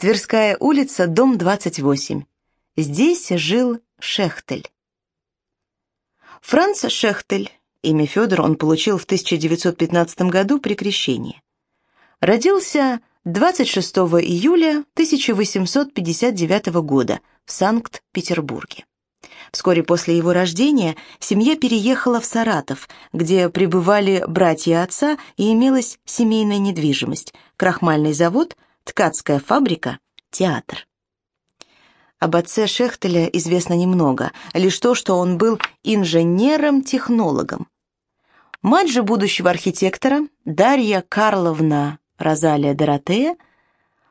Тверская улица, дом 28. Здесь жил Шехтель. Франц Шехтель, имя Федор он получил в 1915 году при крещении. Родился 26 июля 1859 года в Санкт-Петербурге. Вскоре после его рождения семья переехала в Саратов, где пребывали братья отца и имелась семейная недвижимость, крахмальный завод, ткацкая фабрика, театр. Об отце Шехтеля известно немного, лишь то, что он был инженером-технологом. Мать же будущего архитектора, Дарья Карловна Розалия Доротея,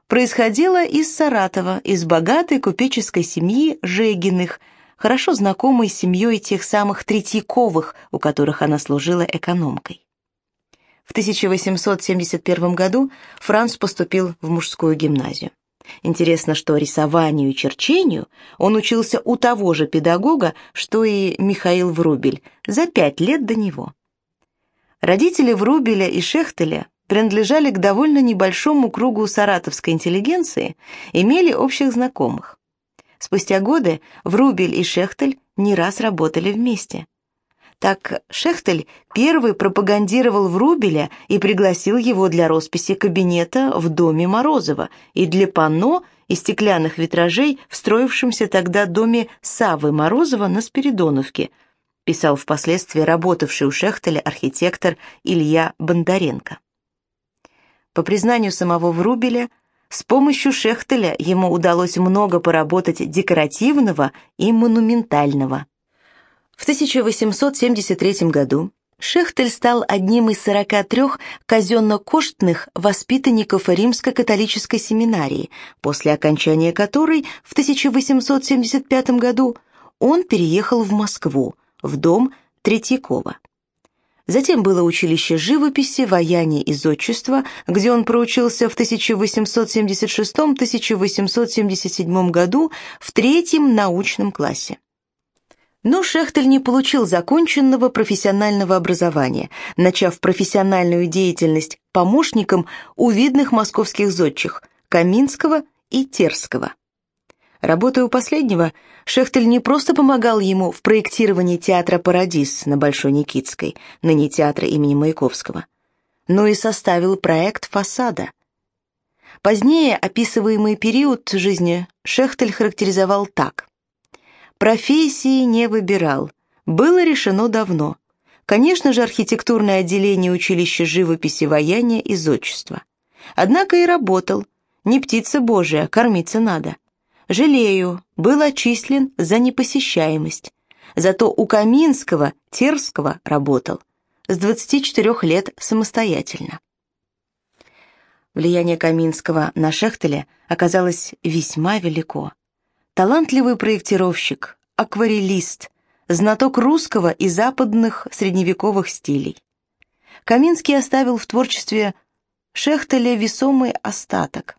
происходила из Саратова, из богатой купеческой семьи Жегиных, хорошо знакомой с семьей тех самых Третьяковых, у которых она служила экономкой. В 1871 году Франц поступил в мужскую гимназию. Интересно, что рисованию и черчению он учился у того же педагога, что и Михаил Врубель, за пять лет до него. Родители Врубеля и Шехтеля принадлежали к довольно небольшому кругу саратовской интеллигенции, имели общих знакомых. Спустя годы Врубель и Шехтель не раз работали вместе. Так Шехтель первый пропагандировал Врубеля и пригласил его для росписи кабинета в доме Морозова и для панно и стеклянных витражей, встроившемся тогда доме Савы Морозова на Спиридоновке, писал впоследствии работавший у Шехтеля архитектор Илья Бондаренко. По признанию самого Врубеля, с помощью Шехтеля ему удалось много поработать декоративного и монументального. В 1873 году Шехтель стал одним из 43 казенно-коштных воспитанников римско-католической семинарии, после окончания которой в 1875 году он переехал в Москву, в дом Третьякова. Затем было училище живописи, ваяния и зодчества, где он проучился в 1876-1877 году в третьем научном классе. Но Шехтель не получил законченного профессионального образования, начав профессиональную деятельность помощником у видных московских зодчих Каминского и Терского. Работая у последнего, Шехтель не просто помогал ему в проектировании театра «Парадис» на Большой Никитской, ныне театра имени Маяковского, но и составил проект фасада. Позднее описываемый период жизни Шехтель характеризовал так. Профессии не выбирал. Было решено давно. Конечно же, архитектурное отделение училища живописи, ваяния и зодчества. Однако и работал. Не птица божия, кормиться надо. Жалею, был отчислен за непосещаемость. Зато у Каминского, Терского работал. С 24 лет самостоятельно. Влияние Каминского на Шехтеля оказалось весьма велико талантливый проектировщик, акварелист, знаток русского и западных средневековых стилей. Каминский оставил в творчестве Шехтеля весомый остаток.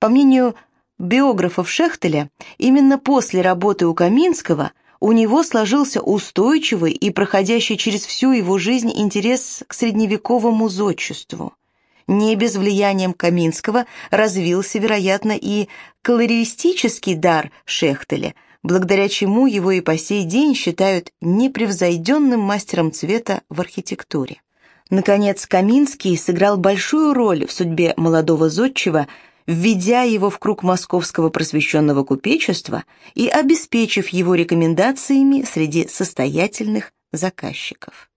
По мнению биографов Шехтеля, именно после работы у Каминского у него сложился устойчивый и проходящий через всю его жизнь интерес к средневековому зодчеству не без влиянием Каминского развился, вероятно, и колористический дар Шехтеля, благодаря чему его и по сей день считают непревзойденным мастером цвета в архитектуре. Наконец, Каминский сыграл большую роль в судьбе молодого зодчего, введя его в круг московского просвещенного купечества и обеспечив его рекомендациями среди состоятельных заказчиков.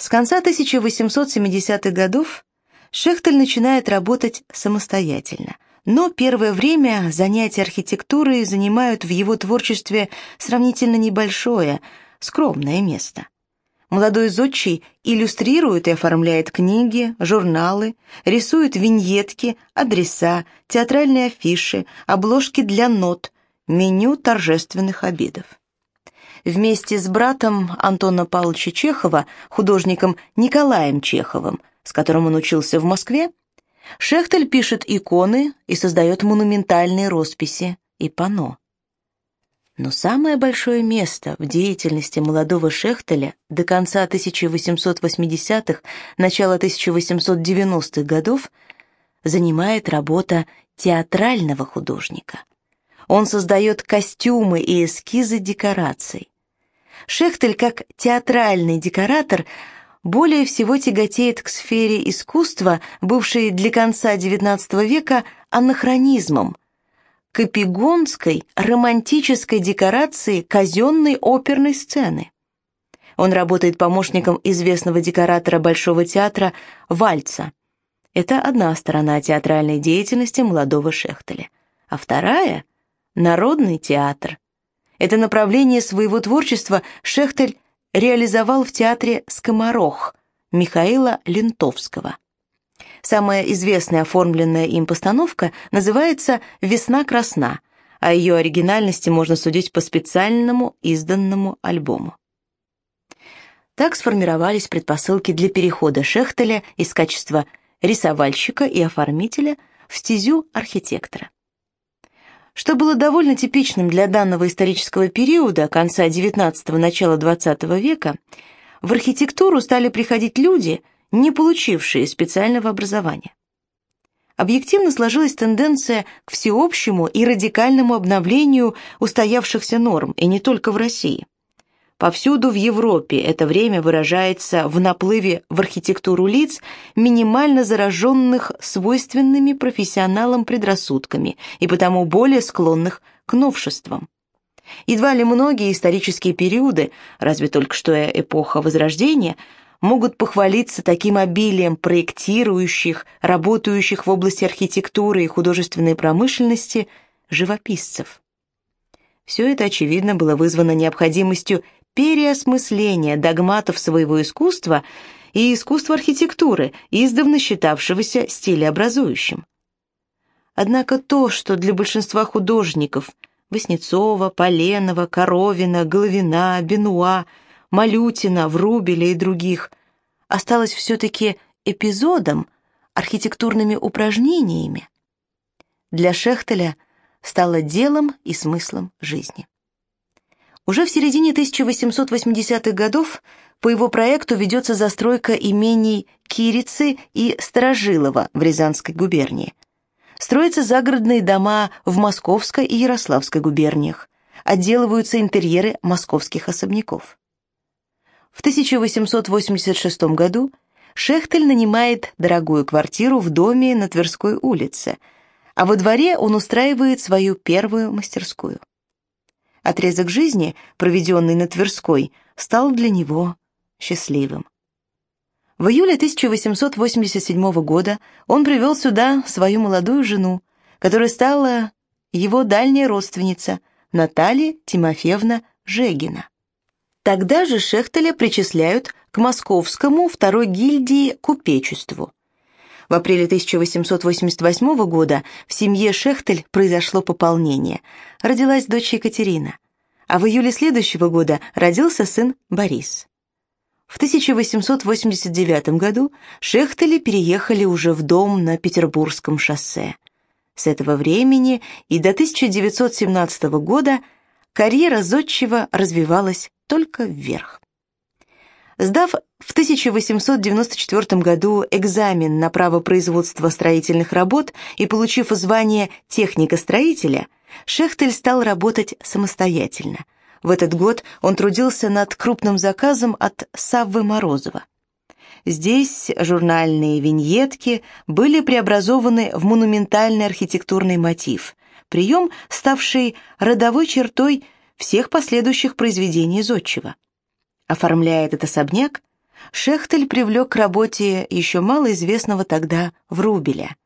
С конца 1870-х годов Шехтель начинает работать самостоятельно, но первое время занятия архитектурой занимают в его творчестве сравнительно небольшое, скромное место. Молодой зодчий иллюстрирует и оформляет книги, журналы, рисует виньетки, адреса, театральные афиши, обложки для нот, меню торжественных обедов. Вместе с братом Антона Павловича Чехова, художником Николаем Чеховым, с которым он учился в Москве, Шехтель пишет иконы и создает монументальные росписи и панно. Но самое большое место в деятельности молодого Шехтеля до конца 1880-х, начала 1890-х годов занимает работа театрального художника. Он создает костюмы и эскизы декораций. Шехтель, как театральный декоратор, более всего тяготеет к сфере искусства, бывшей для конца XIX века анахронизмом, к эпигонской романтической декорации казенной оперной сцены. Он работает помощником известного декоратора Большого театра Вальца. Это одна сторона театральной деятельности молодого Шехтеля. А вторая — народный театр. Это направление своего творчества Шехтель реализовал в театре «Скоморох» Михаила Лентовского. Самая известная оформленная им постановка называется «Весна красна», а ее оригинальности можно судить по специальному изданному альбому. Так сформировались предпосылки для перехода Шехтеля из качества рисовальщика и оформителя в стезю архитектора. Что было довольно типичным для данного исторического периода, конца XIX – начала XX века, в архитектуру стали приходить люди, не получившие специального образования. Объективно сложилась тенденция к всеобщему и радикальному обновлению устоявшихся норм, и не только в России – Повсюду в Европе это время выражается в наплыве в архитектуру лиц, минимально зараженных свойственными профессионалам предрассудками и потому более склонных к новшествам. Едва ли многие исторические периоды, разве только что эпоха Возрождения, могут похвалиться таким обилием проектирующих, работающих в области архитектуры и художественной промышленности живописцев. Все это, очевидно, было вызвано необходимостью переосмысления догматов своего искусства и искусства архитектуры, издавна считавшегося стилеобразующим. Однако то, что для большинства художников Васнецова, Поленова, Коровина, Головина, Бенуа, Малютина, Врубеля и других осталось все-таки эпизодом, архитектурными упражнениями, для Шехтеля стало делом и смыслом жизни. Уже в середине 1880-х годов по его проекту ведется застройка имений Кирицы и Сторожилова в Рязанской губернии. Строятся загородные дома в Московской и Ярославской губерниях. Отделываются интерьеры московских особняков. В 1886 году Шехтель нанимает дорогую квартиру в доме на Тверской улице, а во дворе он устраивает свою первую мастерскую. Отрезок жизни, проведенный на Тверской, стал для него счастливым. В июле 1887 года он привел сюда свою молодую жену, которая стала его дальняя родственница Наталья Тимофеевна Жегина. Тогда же Шехтеля причисляют к московскому второй гильдии купечеству. В апреле 1888 года в семье Шехтель произошло пополнение. Родилась дочь Екатерина. А в июле следующего года родился сын Борис. В 1889 году Шехтели переехали уже в дом на Петербургском шоссе. С этого времени и до 1917 года карьера Зодчего развивалась только вверх. Сдав в 1894 году экзамен на право производства строительных работ и получив звание техника-строителя, Шехтель стал работать самостоятельно. В этот год он трудился над крупным заказом от Саввы Морозова. Здесь журнальные виньетки были преобразованы в монументальный архитектурный мотив, прием, ставший родовой чертой всех последующих произведений Зодчего. Оформляя этот особняк, Шехтель привлек к работе еще малоизвестного тогда Врубеля.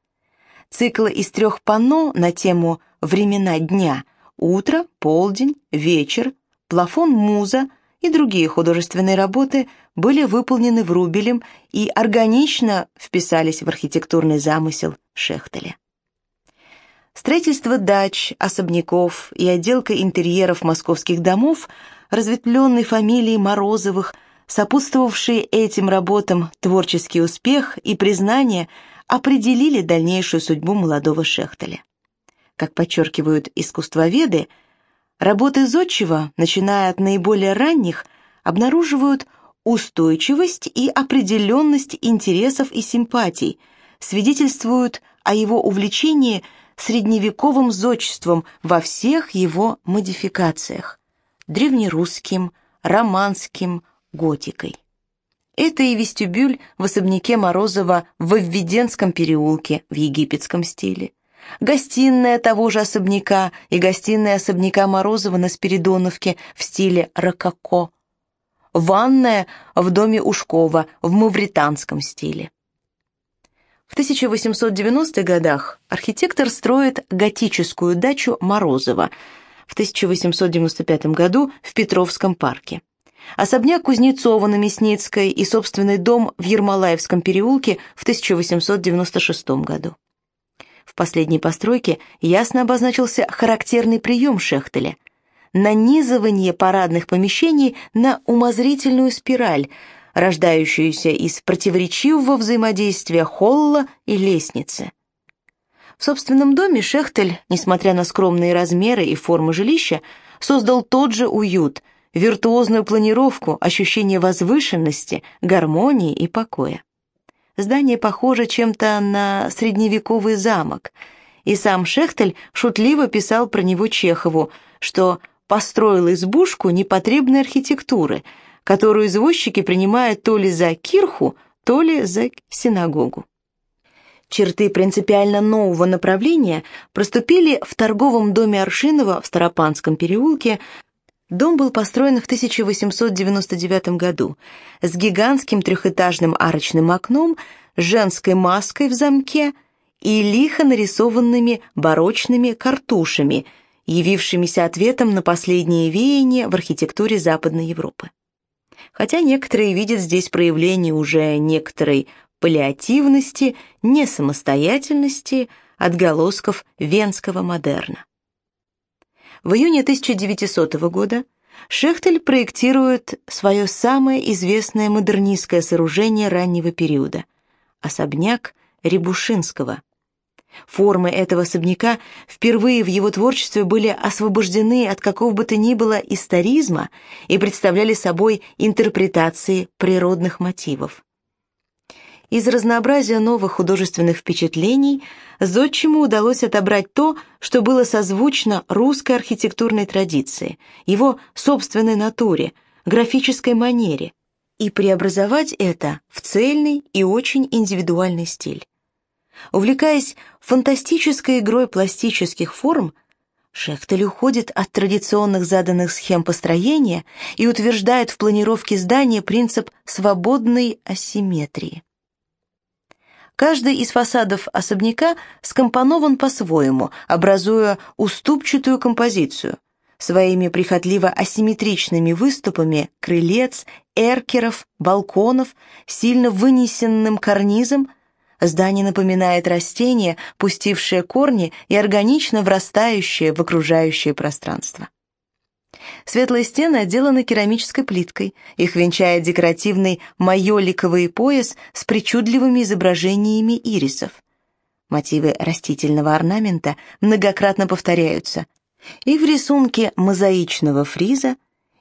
Цикл из трех панно на тему «Времена дня» — утро, полдень, вечер, плафон муза и другие художественные работы были выполнены Врубелем и органично вписались в архитектурный замысел Шехтеля. Строительство дач, особняков и отделка интерьеров московских домов – разветвленной фамилии Морозовых, сопутствовавшие этим работам творческий успех и признание определили дальнейшую судьбу молодого Шехтеля. Как подчеркивают искусствоведы, работы Зодчего, начиная от наиболее ранних, обнаруживают устойчивость и определенность интересов и симпатий, свидетельствуют о его увлечении средневековым зодчеством во всех его модификациях – древнерусским, романским, готикой. Это и вестибюль в особняке Морозова в Введенском переулке в египетском стиле, гостиная того же особняка и гостиная особняка Морозова на Спиридоновке в стиле рококо, ванная в доме Ушкова в мавританском стиле. В 1890-х годах архитектор строит готическую дачу Морозова в 1895 году в Петровском парке. Особняк Кузнецова на Мясницкой и собственный дом в Ермолаевском переулке в 1896 году. В последней постройке ясно обозначился характерный прием Шехтеля – нанизывание парадных помещений на умозрительную спираль, рождающуюся из противоречивого взаимодействия холла и лестницы. В собственном доме Шехтель, несмотря на скромные размеры и формы жилища, создал тот же уют, виртуозную планировку, ощущение возвышенности, гармонии и покоя. Здание похоже чем-то на средневековый замок, и сам Шехтель шутливо писал про него Чехову, что построил избушку непотребной архитектуры, которую извозчики принимают то ли за кирху, то ли за синагогу. Черты принципиально нового направления проступили в торговом доме Аршинова в Старопанском переулке, Дом был построен в 1899 году с гигантским трехэтажным арочным окном, женской маской в замке и лихо нарисованными барочными картушами, явившимися ответом на последние веяния в архитектуре Западной Европы. Хотя некоторые видят здесь проявление уже некоторой паллиативности, несамостоятельности, отголосков венского модерна. В июне 1900 года Шехтель проектирует свое самое известное модернистское сооружение раннего периода – особняк Рябушинского. Формы этого особняка впервые в его творчестве были освобождены от какого бы то ни было историзма и представляли собой интерпретации природных мотивов. Из разнообразия новых художественных впечатлений Зодчему удалось отобрать то, что было созвучно русской архитектурной традиции, его собственной натуре, графической манере, и преобразовать это в цельный и очень индивидуальный стиль. Увлекаясь фантастической игрой пластических форм, Шехтель уходит от традиционных заданных схем построения и утверждает в планировке здания принцип свободной асимметрии. Каждый из фасадов особняка скомпонован по-своему, образуя уступчатую композицию. Своими прихотливо асимметричными выступами крылец, эркеров, балконов, сильно вынесенным карнизом здание напоминает растение, пустившее корни и органично врастающее в окружающее пространство. Светлые стены отделаны керамической плиткой, их венчает декоративный майоликовый пояс с причудливыми изображениями ирисов. Мотивы растительного орнамента многократно повторяются. И в рисунке мозаичного фриза,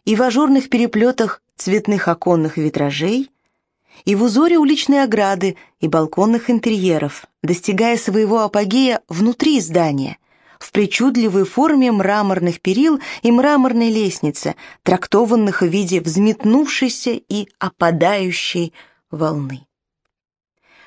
и в ажурных переплетах цветных оконных витражей, и в узоре уличной ограды и балконных интерьеров, достигая своего апогея внутри здания, в причудливой форме мраморных перил и мраморной лестницы, трактованных в виде взметнувшейся и опадающей волны.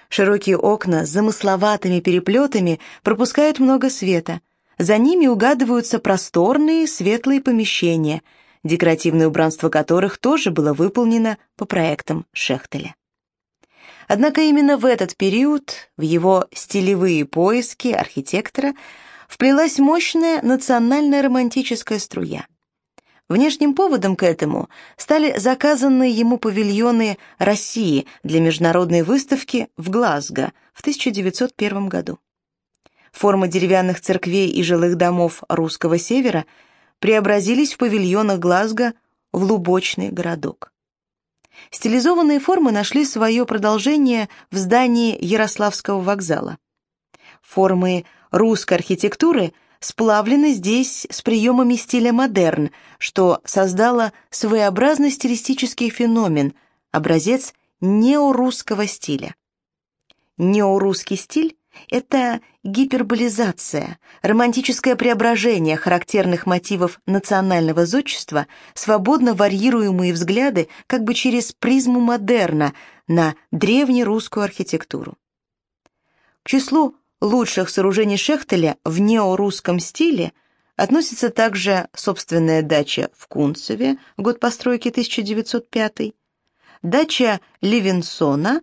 Широкие окна с замысловатыми переплетами пропускают много света. За ними угадываются просторные светлые помещения, декоративное убранство которых тоже было выполнено по проектам Шехтеля. Однако именно в этот период, в его стилевые поиски архитектора, вплелась мощная национальная романтическая струя. Внешним поводом к этому стали заказанные ему павильоны России для международной выставки в Глазго в 1901 году. Формы деревянных церквей и жилых домов русского севера преобразились в павильонах Глазго в лубочный городок. Стилизованные формы нашли свое продолжение в здании Ярославского вокзала. Формы русской архитектуры сплавлены здесь с приемами стиля модерн, что создало своеобразный стилистический феномен, образец неорусского стиля. Неорусский стиль Это гиперболизация, романтическое преображение характерных мотивов национального зодчества, свободно варьируемые взгляды как бы через призму модерна на древнерусскую архитектуру. К числу лучших сооружений Шехтеля в неорусском стиле относится также собственная дача в Кунцеве, год постройки 1905, дача Левинсона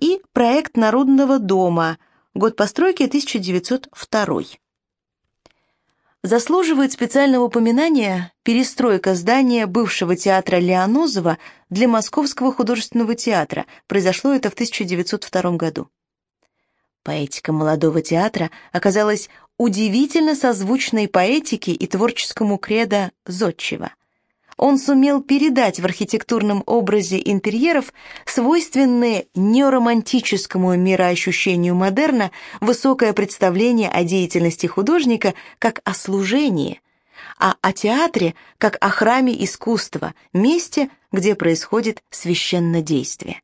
и проект Народного дома – Год постройки 1902. Заслуживает специального упоминания перестройка здания бывшего театра Леонозова для Московского художественного театра. Произошло это в 1902 году. Поэтика молодого театра оказалась удивительно созвучной поэтике и творческому кредо Зодчева он сумел передать в архитектурном образе интерьеров свойственные неоромантическому мироощущению модерна высокое представление о деятельности художника как о служении, а о театре как о храме искусства, месте, где происходит священнодействие.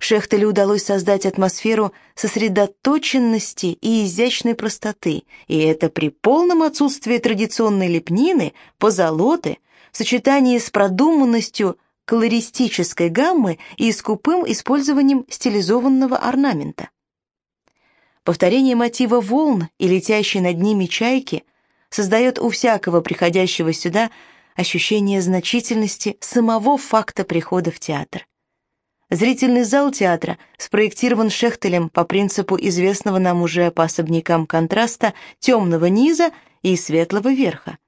Шехтелю удалось создать атмосферу сосредоточенности и изящной простоты, и это при полном отсутствии традиционной лепнины, позолоты, в сочетании с продуманностью колористической гаммы и скупым использованием стилизованного орнамента. Повторение мотива волн и летящей над ними чайки создает у всякого приходящего сюда ощущение значительности самого факта прихода в театр. Зрительный зал театра спроектирован Шехтелем по принципу известного нам уже по особнякам контраста темного низа и светлого верха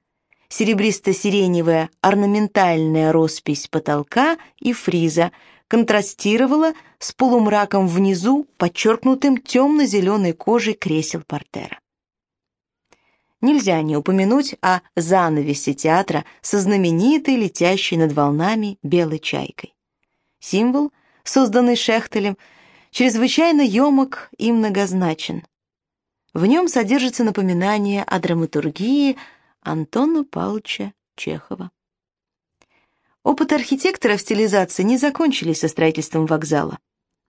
серебристо-сиреневая орнаментальная роспись потолка и фриза контрастировала с полумраком внизу, подчеркнутым темно-зеленой кожей кресел портера. Нельзя не упомянуть о занавесе театра со знаменитой летящей над волнами белой чайкой. Символ, созданный Шехтелем, чрезвычайно емок и многозначен. В нем содержится напоминание о драматургии, Антона Павловича Чехова. Опыт архитектора в стилизации не закончились со строительством вокзала.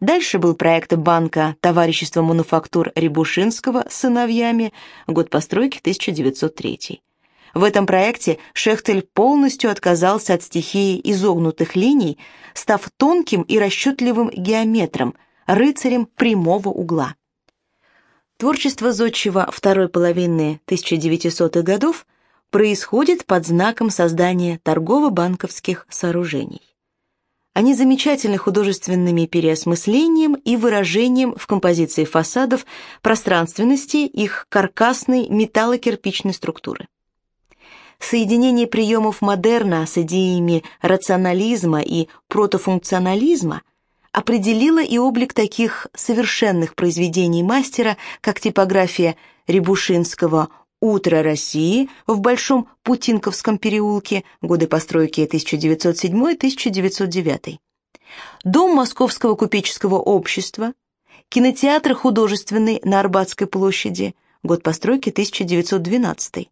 Дальше был проект банка товарищества мануфактур Рябушинского с сыновьями, год постройки 1903. В этом проекте Шехтель полностью отказался от стихии изогнутых линий, став тонким и расчетливым геометром, рыцарем прямого угла. Творчество Зодчего второй половины 1900-х годов происходит под знаком создания торгово-банковских сооружений. Они замечательны художественными переосмыслением и выражением в композиции фасадов пространственности их каркасной металлокирпичной структуры. Соединение приемов модерна с идеями рационализма и протофункционализма определило и облик таких совершенных произведений мастера, как типография Рябушинского «Утро России» в Большом Путинковском переулке, годы постройки 1907-1909, Дом Московского купеческого общества, кинотеатр художественный на Арбатской площади, год постройки 1912.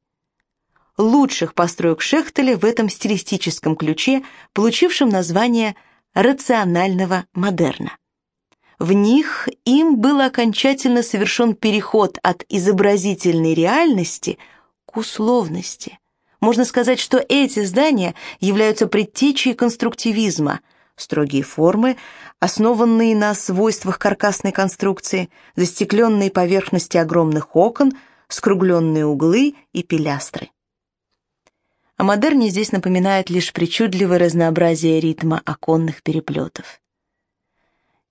Лучших построек Шехтеля в этом стилистическом ключе, получившем название рационального модерна. В них им был окончательно совершен переход от изобразительной реальности к условности. Можно сказать, что эти здания являются предтечей конструктивизма, строгие формы, основанные на свойствах каркасной конструкции, застекленные поверхности огромных окон, скругленные углы и пилястры. О модерне здесь напоминает лишь причудливое разнообразие ритма оконных переплетов.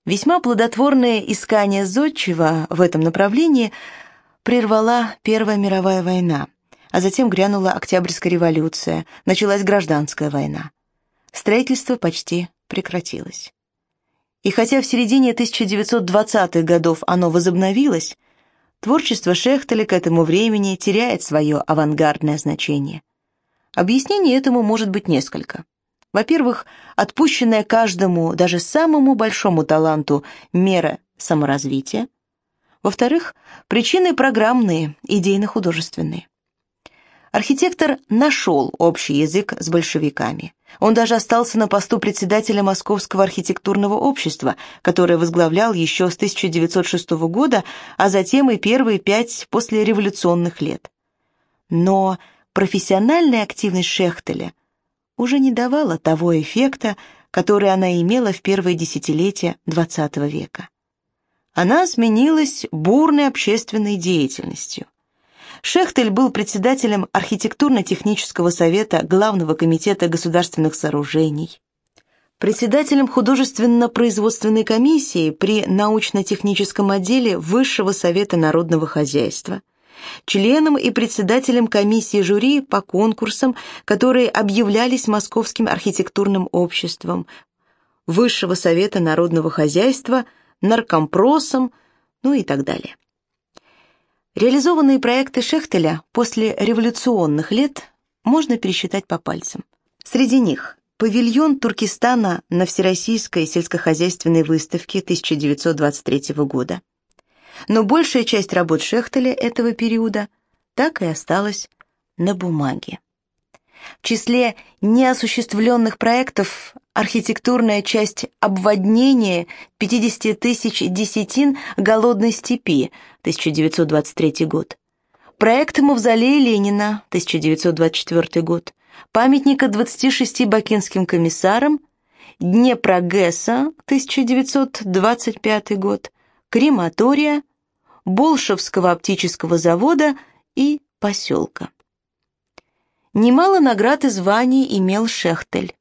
Весьма плодотворное искание Зодчего в этом направлении прервала Первая мировая война, а затем грянула Октябрьская революция, началась гражданская война. Строительство почти прекратилось. И хотя в середине 1920-х годов оно возобновилось, творчество Шехтеля к этому времени теряет свое авангардное значение. Объяснений этому может быть несколько. Во-первых, отпущенная каждому, даже самому большому таланту, мера саморазвития. Во-вторых, причины программные, идейно-художественные. Архитектор нашел общий язык с большевиками. Он даже остался на посту председателя Московского архитектурного общества, которое возглавлял еще с 1906 года, а затем и первые пять послереволюционных лет. Но профессиональная активность Шехтеля уже не давала того эффекта, который она имела в первые десятилетия XX века. Она сменилась бурной общественной деятельностью. Шехтель был председателем архитектурно-технического совета Главного комитета государственных сооружений, председателем художественно-производственной комиссии при научно-техническом отделе Высшего совета народного хозяйства, членом и председателем комиссии жюри по конкурсам, которые объявлялись Московским архитектурным обществом, Высшего совета народного хозяйства, наркомпросом, ну и так далее. Реализованные проекты Шехтеля после революционных лет можно пересчитать по пальцам. Среди них павильон Туркестана на Всероссийской сельскохозяйственной выставке 1923 года. Но большая часть работ Шехтеля этого периода так и осталась на бумаге. В числе неосуществленных проектов архитектурная часть обводнения 50 тысяч десятин голодной степи 1923 год, проект Мавзолея Ленина 1924 год, памятника 26 бакинским комиссарам, Днепрогэса 1925 год, крематория, Болшевского оптического завода и поселка. Немало наград и званий имел Шехтель.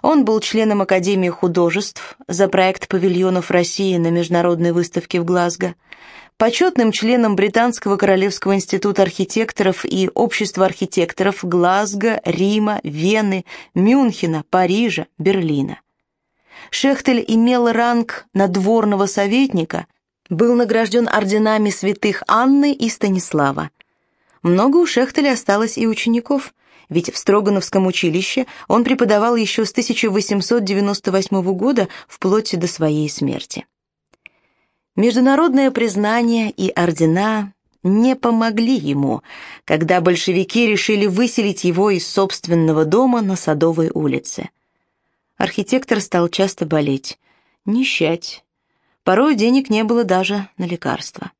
Он был членом Академии художеств за проект павильонов России на международной выставке в Глазго, почетным членом Британского Королевского института архитекторов и Общества архитекторов Глазго, Рима, Вены, Мюнхена, Парижа, Берлина. Шехтель имел ранг надворного советника, был награжден орденами святых Анны и Станислава. Много у Шехтеля осталось и учеников – ведь в Строгановском училище он преподавал еще с 1898 года вплоть до своей смерти. Международное признание и ордена не помогли ему, когда большевики решили выселить его из собственного дома на Садовой улице. Архитектор стал часто болеть, нищать. Порой денег не было даже на лекарства.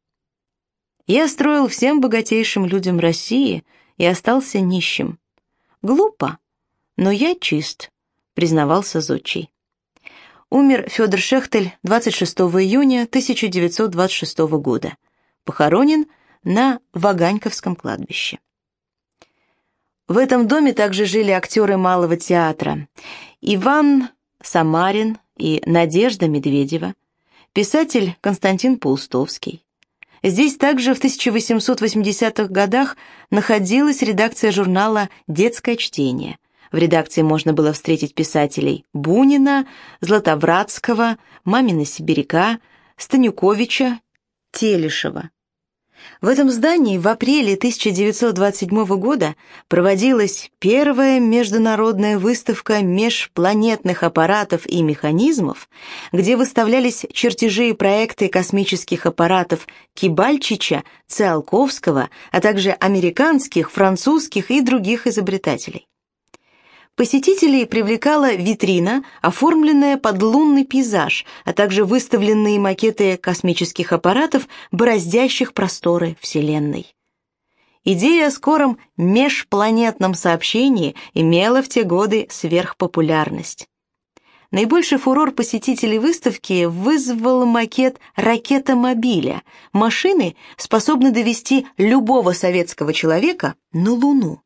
Я строил всем богатейшим людям России и остался нищим. Глупо, но я чист, признавался зодчий. Умер Федор Шехтель 26 июня 1926 года. Похоронен на Ваганьковском кладбище. В этом доме также жили актеры Малого театра Иван Самарин и Надежда Медведева, писатель Константин Паустовский, Здесь также в 1880-х годах находилась редакция журнала «Детское чтение». В редакции можно было встретить писателей Бунина, Златовратского, Мамина Сибиряка, Станюковича, Телешева. В этом здании в апреле 1927 года проводилась первая международная выставка межпланетных аппаратов и механизмов, где выставлялись чертежи и проекты космических аппаратов Кибальчича, Циолковского, а также американских, французских и других изобретателей. Посетителей привлекала витрина, оформленная под лунный пейзаж, а также выставленные макеты космических аппаратов, бороздящих просторы Вселенной. Идея о скором межпланетном сообщении имела в те годы сверхпопулярность. Наибольший фурор посетителей выставки вызвал макет ракетомобиля, машины, способной довести любого советского человека на Луну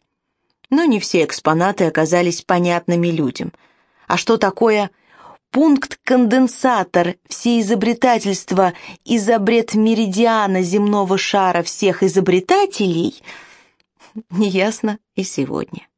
но не все экспонаты оказались понятными людям. А что такое пункт-конденсатор всеизобретательства изобрет меридиана земного шара всех изобретателей, неясно и сегодня.